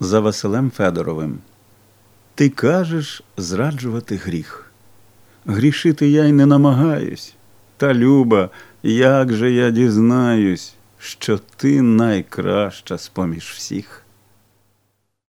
за Василем Федоровим. Ти кажеш зраджувати гріх. Грішити я й не намагаюсь. Та, Люба, як же я дізнаюсь, що ти найкраща з поміж всіх.